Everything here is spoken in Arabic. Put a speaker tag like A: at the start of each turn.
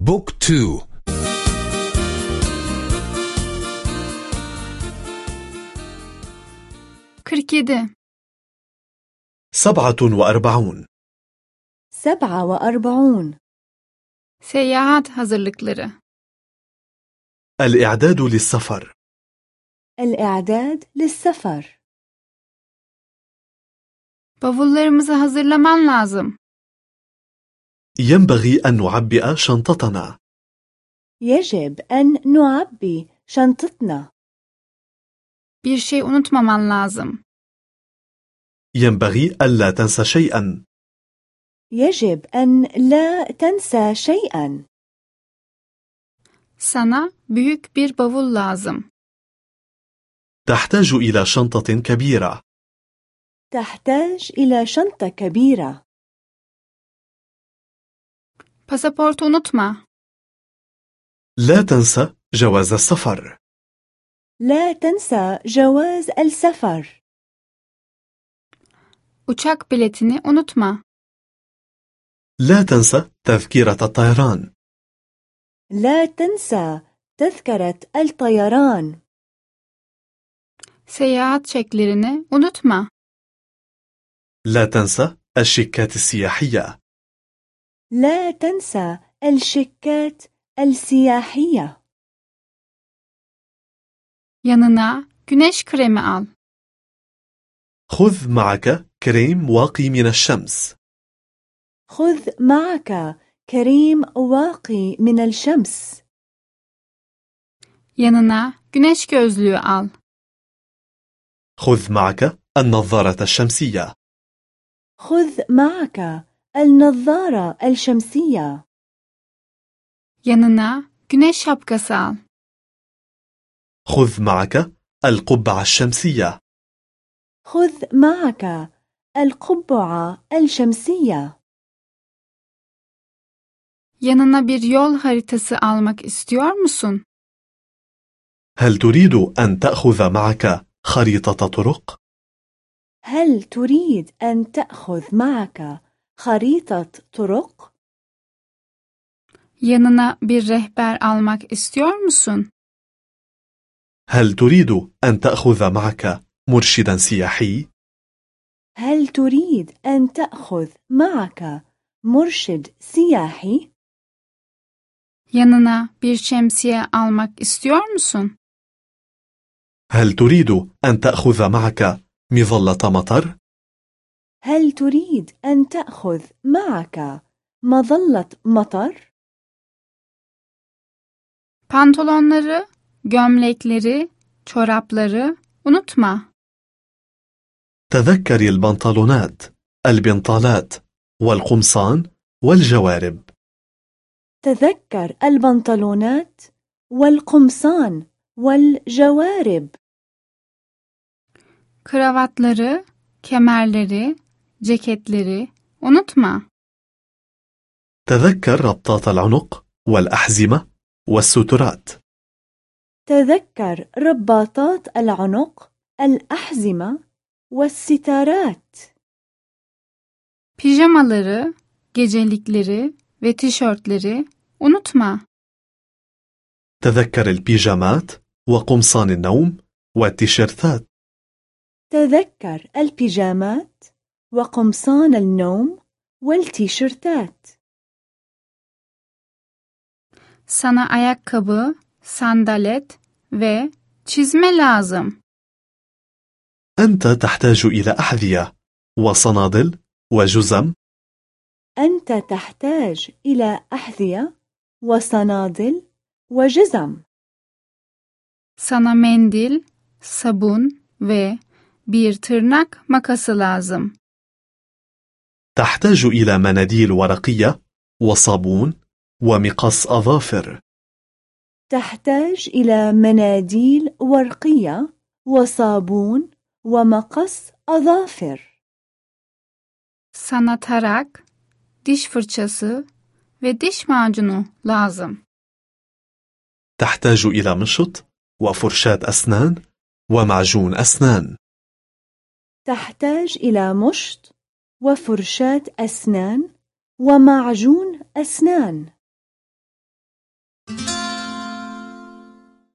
A: بوك تو.
B: كركيدة.
C: سبعة وأربعون.
D: سبعة وأربعون.
B: Seyahat hazırlıkları
C: الإعداد للسفر.
D: الإعداد للسفر.
B: Bavullarımızı hazırlaman lazım.
C: ينبغي أن نعبئ شنطتنا.
D: يجب أن نعبي شنطتنا.
B: Bir şey unutmaman lazım.
C: ينبغي ألا تنسى شيئا.
D: يجب أن لا تنسى شيئا.
B: Sana büyük bir bavul lazım.
C: تحتاج إلى شنطة كبيرة.
D: تحتاج إلى شنطة كبيرة.
B: Pasaportu unutma.
C: لا تنسى جواز السفر
D: لا تنسى جواز السفر
B: Uçak biletini unutma.
C: لا تنسى تذكرة الطيران
D: لا تنسى تذكرة الطيران
B: Seyahat çeklerini unutma.
C: لا تنسى الشيكات السياحية
D: لا تنسى الشيكات السياحية
B: Yanına güneş kremi al.
C: خذ معك كريم واقي من الشمس
D: خذ معك كريم واقي من الشمس
B: Yanına güneş gözlüğü al.
C: خذ معك النظارة الشمسية
D: خذ معك النظارة الشمسية
B: Yanına güneş şapkası al.
C: خذ معك القبعة الشمسية
D: خذ معك القبعة الشمسية
B: Yanına bir yol haritası almak istiyor musun?
C: هل تريد أن تأخذ معك خريطة طرق؟
D: هل تريد أن تأخذ معك خريطة طرق؟
B: Yanına bir rehber almak istiyor musun?
C: هل تريد أن تأخذ معك مرشدا سياحي؟
D: هل تريد أن تأخذ معك مرشد سياحي؟
B: Yanına bir şemsiye almak istiyor musun?
C: هل تريد أن تأخذ معك مظلة مطر؟
D: هل تريد أن تأخذ معك مظلة مطر؟
B: Pantolonları, gömlekleri, çorapları unutma.
C: تذكري البنطلونات، البنطالات، والقمصان، والجوارب.
D: تذكر البنطلونات والقمصان والجوارب
B: Kravatları, kemerleri, ceketleri unutma.
C: تذكر ربطات العنق، والأحزمة، والسترات.
D: تذكر رباطات العنق الأحزمة والستارات
B: Pijamaları, gecelikleri ve tişörtleri unutma.
C: تذكر البيجامات، وقمصان النوم، والتيشيرتات.
D: تذكر البيجامات وقمصان النوم والتيشيرتات
B: Sana ayakkabı, sandalet ve çizme lazım.
C: أنت تحتاج إلى أحذية، وصنادل، وجزم.
D: أنت تحتاج إلى أحذية وصنادل وجزم
B: Sana mendil, sabun ve bir tırnak makası lazım.
C: تحتاج إلى مناديل ورقية، وصابون، ومقص أظافر.
D: تحتاج إلى مناديل ورقية وصابون ومقص أظافر
B: Sana tarak, diş fırçası ve diş macunu lazım.
C: تحتاج إلى مشط، وفرشاة أسنان، ومعجون أسنان.
D: تحتاج إلى مشط وفرشاة أسنان ومعجون أسنان.